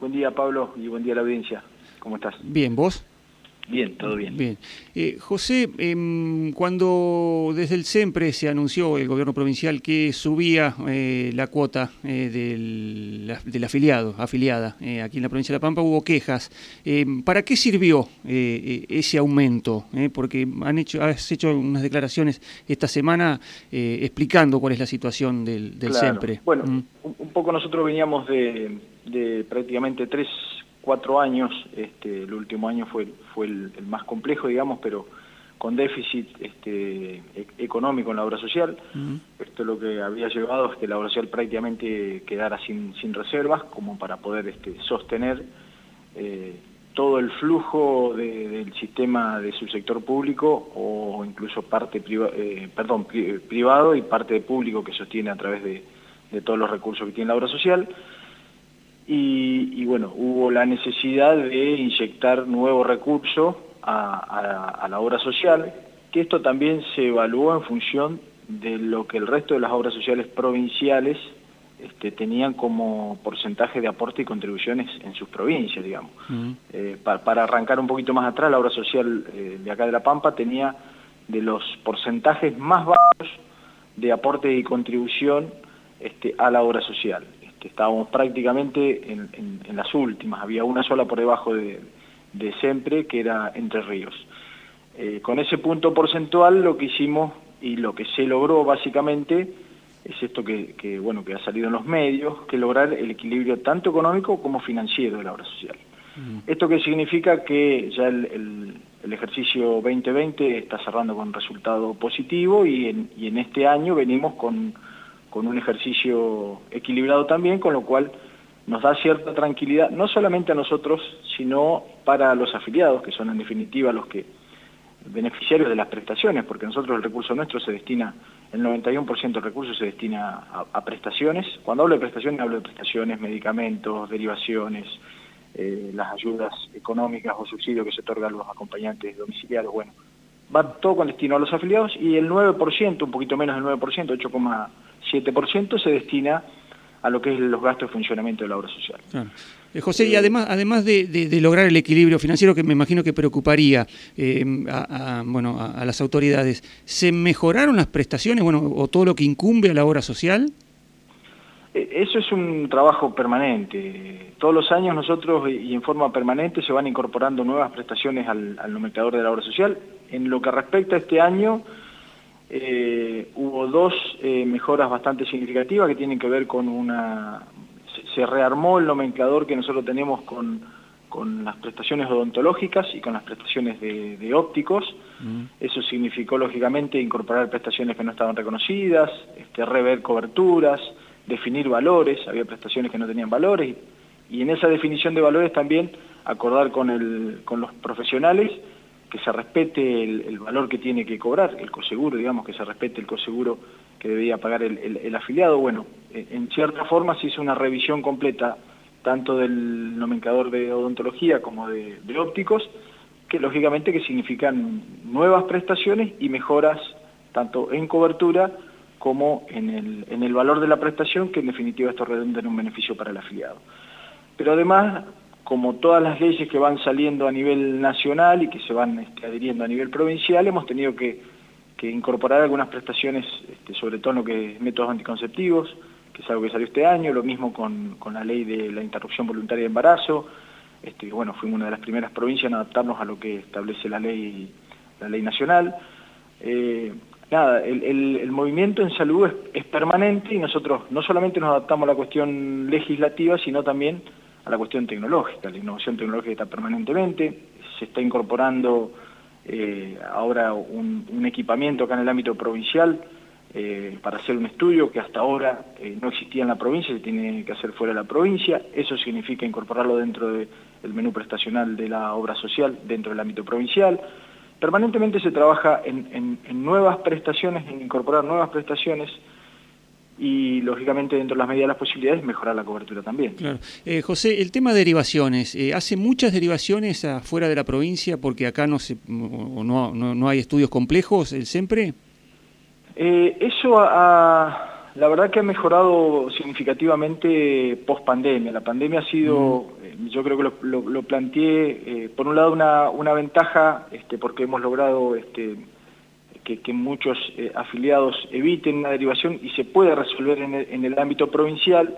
Buen día, Pablo, y buen día a la audiencia. ¿Cómo estás? Bien, ¿vos? Bien, todo bien. Bien. Eh, José, em, cuando desde el SEMPRE se anunció el gobierno provincial que subía eh, la cuota eh, del, del, afiliado, afiliada, aquí en la provincia de La Pampa, hubo quejas. Em, ¿Para qué sirvió ese aumento? porque han hecho, has hecho unas declaraciones esta semana explicando cuál es la situación del, del SEMPRE. Bueno, mm. un, poco nosotros veníamos de, de prácticamente tres cuatro años, este, el último año fue, fue el, más complejo, digamos, pero con déficit este, e, económico en la obra social. Esto lo que había llevado es que la obra social prácticamente quedara sin, sin reservas, como para poder este, sostener eh, todo el flujo del sistema de su sector público o incluso parte eh, perdón, privado y parte público que sostiene a través de, de todos los recursos que tiene la obra social y, bueno, hubo la necesidad de inyectar nuevo recurso a, la obra social, que esto también se evaluó en función de lo que el resto de las obras sociales provinciales este, tenían como porcentaje de aporte y contribuciones en sus provincias, digamos. Eh, para, arrancar un poquito más atrás, la obra social eh, de acá de La Pampa tenía de los porcentajes más bajos de aporte y contribución este, a la obra social estábamos prácticamente en, las últimas, había una sola por debajo de, de Sempre, que era Entre Ríos. Eh, con ese punto porcentual lo que hicimos y lo que se logró básicamente es esto que, bueno que ha salido en los medios, que lograr el equilibrio tanto económico como financiero de la obra social. Esto que significa que ya el, ejercicio 2020 está cerrando con resultado positivo y en, y en este año venimos con con un ejercicio equilibrado también, con lo cual nos da cierta tranquilidad, no solamente a nosotros, sino para los afiliados, que son en definitiva los que beneficiarios de las prestaciones, porque nosotros el recurso nuestro se destina, el 91% del recurso se destina a, prestaciones. Cuando hablo de prestaciones, hablo de prestaciones, medicamentos, derivaciones, eh, las ayudas económicas o subsidios que se otorgan a los acompañantes domiciliarios, bueno, va todo con destino a los afiliados y el 9%, un poquito menos del 9%, 8, 7% se destina a lo que es los gastos de funcionamiento de la obra social. Eh, José, y eh, además, además de, lograr el equilibrio financiero que me imagino que preocuparía eh, a, bueno, a, las autoridades, ¿se mejoraron las prestaciones bueno, o todo lo que incumbe a la obra social? Eso es un trabajo permanente. Todos los años nosotros y en forma permanente se van incorporando nuevas prestaciones al, al nomenclador de la obra social. En lo que respecta a este año, eh, hubo dos eh, mejoras bastante significativas que tienen que ver con una... Se, rearmó el nomenclador que nosotros tenemos con, con las prestaciones odontológicas y con las prestaciones de, ópticos. Mm. Eso significó, lógicamente, incorporar prestaciones que no estaban reconocidas, este, rever coberturas, definir valores, había prestaciones que no tenían valores, y, y en esa definición de valores también acordar con, el, con los profesionales que se respete el, valor que tiene que cobrar, el coseguro, digamos, que se respete el coseguro que debía pagar el, afiliado. Bueno, en cierta forma se hizo una revisión completa tanto del nomenclador de odontología como de, ópticos, que lógicamente que significan nuevas prestaciones y mejoras tanto en cobertura como en el, en el valor de la prestación, que en definitiva esto redunda en un beneficio para el afiliado. Pero además como todas las leyes que van saliendo a nivel nacional y que se van este, adhiriendo a nivel provincial, hemos tenido que, incorporar algunas prestaciones, este, sobre todo en lo que es métodos anticonceptivos, que es algo que salió este año, lo mismo con, la ley de la interrupción voluntaria de embarazo, este, bueno, fuimos una de las primeras provincias en adaptarnos a lo que establece la ley, la ley nacional. Eh, nada, el, movimiento en salud es, es permanente y nosotros no solamente nos adaptamos a la cuestión legislativa, sino también a la cuestión tecnológica. La innovación tecnológica está permanentemente, se está incorporando eh, ahora un, equipamiento acá en el ámbito provincial eh, para hacer un estudio que hasta ahora eh, no existía en la provincia, se tiene que hacer fuera de la provincia. Eso significa incorporarlo dentro del menú prestacional de la obra social dentro del ámbito provincial. Permanentemente se trabaja en nuevas prestaciones, en incorporar nuevas prestaciones y lógicamente dentro de las medidas de las posibilidades mejorar la cobertura también. Claro. Eh, José, el tema de derivaciones, eh, ¿hace muchas derivaciones afuera de la provincia porque acá no, se, no, no, hay estudios complejos, el siempre? Eh, eso ha, La verdad que ha mejorado significativamente post pandemia. La pandemia ha sido, eh, yo creo que lo, planteé, eh, por un lado una, una ventaja, este, porque hemos logrado este, que, muchos eh, afiliados eviten una derivación y se puede resolver en el, ámbito provincial.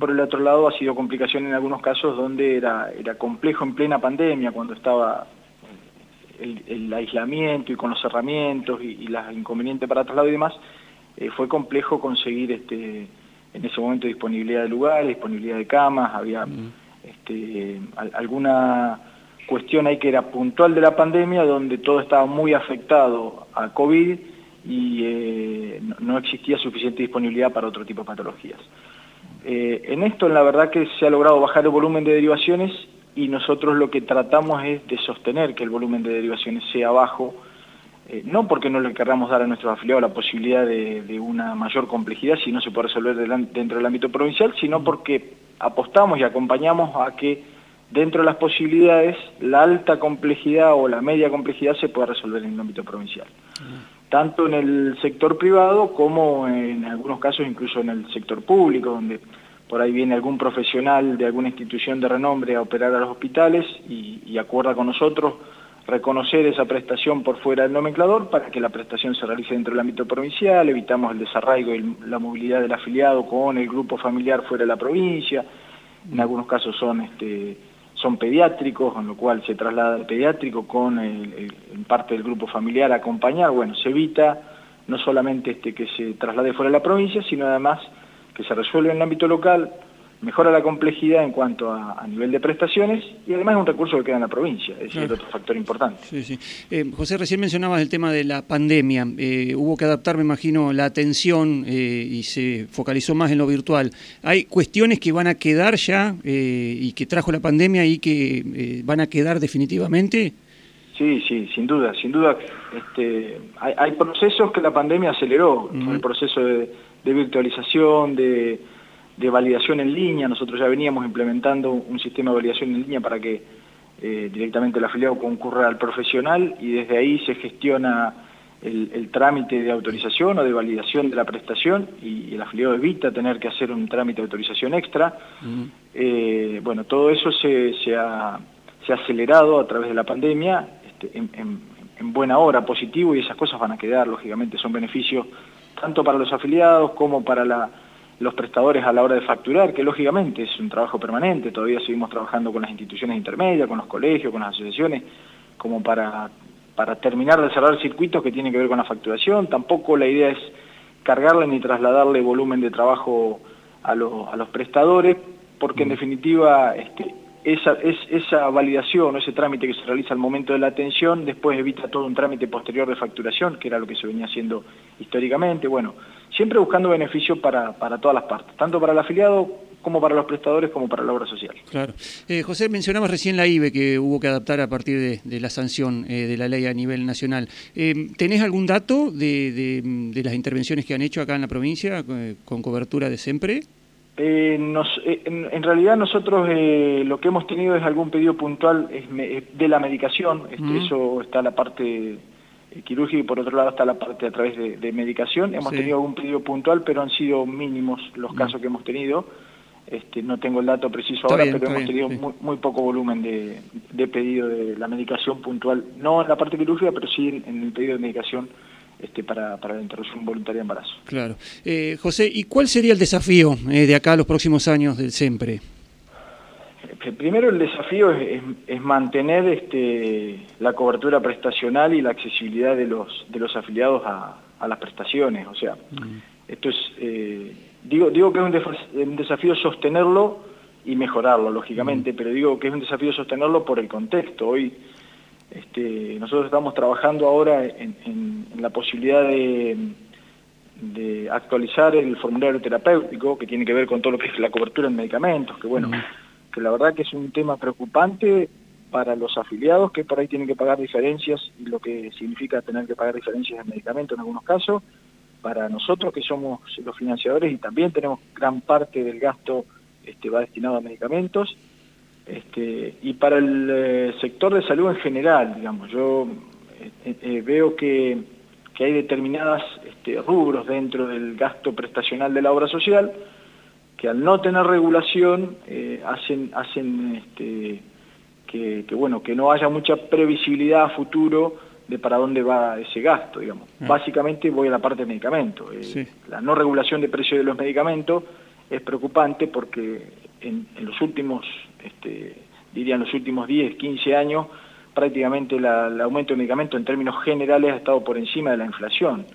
Por el otro lado ha sido complicación en algunos casos donde era, era complejo en plena pandemia, cuando estaba el, aislamiento y con los cerramientos y, y las inconvenientes para traslado y demás, eh, fue complejo conseguir este, en ese momento disponibilidad de lugares, disponibilidad de camas, había este, alguna cuestión ahí que era puntual de la pandemia, donde todo estaba muy afectado a COVID y eh, no existía suficiente disponibilidad para otro tipo de patologías. Eh, en esto, la verdad que se ha logrado bajar el volumen de derivaciones y nosotros lo que tratamos es de sostener que el volumen de derivaciones sea bajo, eh, no porque no le querramos dar a nuestros afiliados la posibilidad de, una mayor complejidad si no se puede resolver dentro del ámbito provincial, sino porque apostamos y acompañamos a que dentro de las posibilidades la alta complejidad o la media complejidad se pueda resolver en el ámbito provincial. Tanto en el sector privado como en algunos casos incluso en el sector público, donde por ahí viene algún profesional de alguna institución de renombre a operar a los hospitales y, y acuerda con nosotros reconocer esa prestación por fuera del nomenclador para que la prestación se realice dentro del ámbito provincial, evitamos el desarraigo y la movilidad del afiliado con el grupo familiar fuera de la provincia, en algunos casos son este, son pediátricos, con lo cual se traslada el pediátrico con el, parte del grupo familiar a acompañar, bueno, se evita no solamente este, que se traslade fuera de la provincia, sino además que se resuelve en el ámbito local, mejora la complejidad en cuanto a, nivel de prestaciones y además es un recurso que queda en la provincia, es otro factor importante. Eh, José, recién mencionabas el tema de la pandemia, eh, hubo que adaptar, me imagino, la atención eh, y se focalizó más en lo virtual. ¿Hay cuestiones que van a quedar ya y que trajo la pandemia y que van a quedar definitivamente? Sí, sí, sin duda, sin duda. Este, hay, procesos que la pandemia aceleró, el proceso de virtualización, de de validación en línea. Nosotros ya veníamos implementando un sistema de validación en línea para que eh, directamente el afiliado concurra al profesional y desde ahí se gestiona el, trámite de autorización o de validación de la prestación y, el afiliado evita tener que hacer un trámite de autorización extra. Eh, bueno, todo eso se, se, ha, se, ha, acelerado a través de la pandemia este, en, en buena hora, positivo, y esas cosas van a quedar, lógicamente, son beneficios tanto para los afiliados como para la los prestadores a la hora de facturar, que lógicamente es un trabajo permanente, todavía seguimos trabajando con las instituciones intermedias, con los colegios, con las asociaciones, como para, para terminar de cerrar circuitos que tienen que ver con la facturación. Tampoco la idea es cargarle ni trasladarle volumen de trabajo a, a los prestadores, porque en definitiva este, esa, es, esa validación o ese trámite que se realiza al momento de la atención después evita todo un trámite posterior de facturación, que era lo que se venía haciendo históricamente. Bueno, siempre buscando beneficio para, para todas las partes, tanto para el afiliado como para los prestadores, como para la obra social. Claro. Eh, José, mencionabas recién la IBE que hubo que adaptar a partir de, la sanción eh, de la ley a nivel nacional. Eh, ¿Tenés algún dato de, de, las intervenciones que han hecho acá en la provincia con cobertura de SEMPRE? Eh, eh, en, realidad nosotros eh, lo que hemos tenido es algún pedido puntual de la medicación, este, eso está la parte quirúrgica y por otro lado está la parte a través de, medicación. Hemos tenido algún pedido puntual, pero han sido mínimos los casos que hemos tenido. Este, no tengo el dato preciso ahora, pero hemos tenido muy, poco volumen de, pedido de la medicación puntual, no en la parte quirúrgica, pero sí en el pedido de medicación este, para, para, la interrupción voluntaria de embarazo. Claro. Eh, José, ¿y cuál sería el desafío eh, de acá a los próximos años del SEMPRE? Eh, primero el desafío es, mantener este, la cobertura prestacional y la accesibilidad de los, de los afiliados a, las prestaciones. O sea, mm. esto es, digo, digo que es un, desafío sostenerlo y mejorarlo, lógicamente, mm. pero digo que es un desafío sostenerlo por el contexto. Hoy este, nosotros estamos trabajando ahora en, la posibilidad de, actualizar el formulario terapéutico que tiene que ver con todo lo que es la cobertura en medicamentos, que bueno, que la verdad que es un tema preocupante para los afiliados que por ahí tienen que pagar diferencias y lo que significa tener que pagar diferencias en medicamentos en algunos casos, para nosotros que somos los financiadores y también tenemos gran parte del gasto este, va destinado a medicamentos, este, y para el eh, sector de salud en general, digamos, yo eh, eh, veo que, que hay determinadas este, rubros dentro del gasto prestacional de la obra social que al no tener regulación hacen, hacen este, que, bueno, que no haya mucha previsibilidad a futuro de para dónde va ese gasto, digamos. Ah. Básicamente voy a la parte de medicamentos. La no regulación de precios de los medicamentos es preocupante porque en, los últimos, este, dirían los últimos 10, 15 años, prácticamente el aumento de medicamentos en términos generales ha estado por encima de la inflación,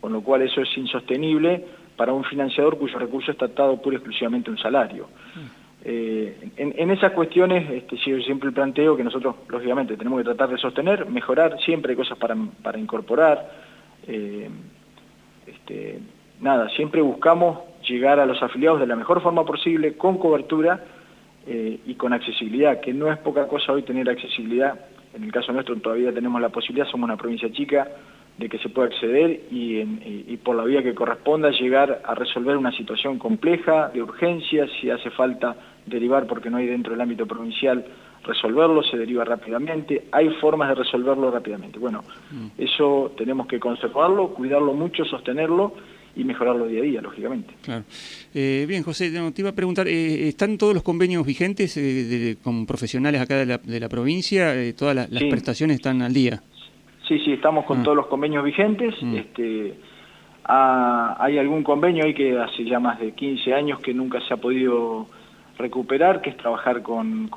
con lo cual eso es insostenible para un financiador cuyo recurso está atado pura y exclusivamente a un salario. Eh, en, esas cuestiones este, yo siempre planteo que nosotros, lógicamente, tenemos que tratar de sostener, mejorar, siempre hay cosas para, para incorporar. Eh, este, nada, siempre buscamos llegar a los afiliados de la mejor forma posible, con cobertura eh, y con accesibilidad, que no es poca cosa hoy tener accesibilidad. En el caso nuestro todavía tenemos la posibilidad, somos una provincia chica, de que se pueda acceder y, por la vía que corresponda llegar a resolver una situación compleja, de urgencia, si hace falta derivar porque no hay dentro del ámbito provincial, resolverlo, se deriva rápidamente, hay formas de resolverlo rápidamente. Bueno, mm. eso tenemos que conservarlo, cuidarlo mucho, sostenerlo y mejorarlo día a día, lógicamente. Claro. Eh, bien, José, te iba a preguntar, eh, ¿están todos los convenios vigentes eh, con profesionales acá de la, de la provincia? ¿Todas las prestaciones están al día? Sí, sí, estamos con mm. todos los convenios vigentes. Mm. Este, hay algún convenio ahí que hace ya más de 15 años que nunca se ha podido recuperar, que es trabajar con,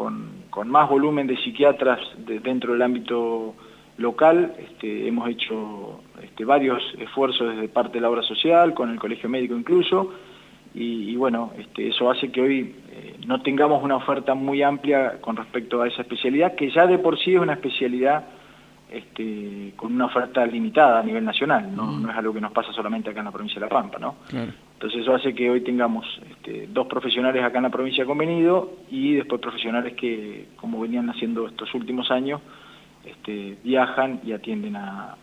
más volumen de psiquiatras dentro del ámbito local. Este, hemos hecho este, varios esfuerzos desde parte de la obra social, con el colegio médico incluso, y, bueno, este, eso hace que hoy eh, no tengamos una oferta muy amplia con respecto a esa especialidad, que ya de por sí es una especialidad este, con una oferta limitada a nivel nacional, ¿no? Mm. no es algo que nos pasa solamente acá en la provincia de La Pampa. ¿no? Entonces eso hace que hoy tengamos este, dos profesionales acá en la provincia convenido y después profesionales que, como venían haciendo estos últimos años, este, viajan y atienden a,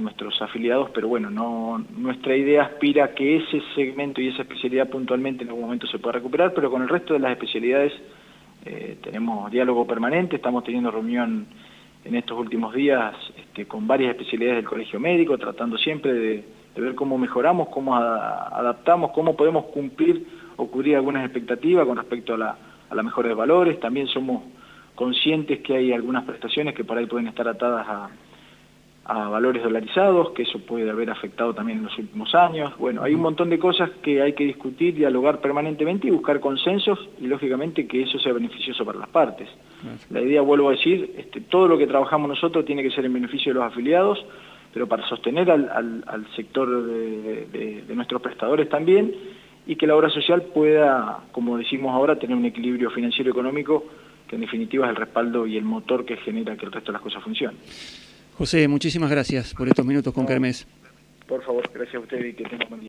nuestros afiliados, pero bueno, no, nuestra idea aspira a que ese segmento y esa especialidad puntualmente en algún momento se pueda recuperar, pero con el resto de las especialidades eh, tenemos diálogo permanente, estamos teniendo reunión en estos últimos días este, con varias especialidades del colegio médico, tratando siempre de, ver cómo mejoramos, cómo adaptamos, cómo podemos cumplir o cubrir algunas expectativas con respecto a la, a la mejora de valores. También somos conscientes que hay algunas prestaciones que por ahí pueden estar atadas a, a valores dolarizados, que eso puede haber afectado también en los últimos años. Bueno, hay un montón de cosas que hay que discutir, dialogar permanentemente y buscar consensos y lógicamente que eso sea beneficioso para las partes. La idea, vuelvo a decir, este, todo lo que trabajamos nosotros tiene que ser en beneficio de los afiliados, pero para sostener al, sector de, de nuestros prestadores también y que la obra social pueda, como decimos ahora, tener un equilibrio financiero y económico que en definitiva es el respaldo y el motor que genera que el resto de las cosas funcionen. José, muchísimas gracias por estos minutos con Kermés. Por favor, gracias a usted y que tenga buen día.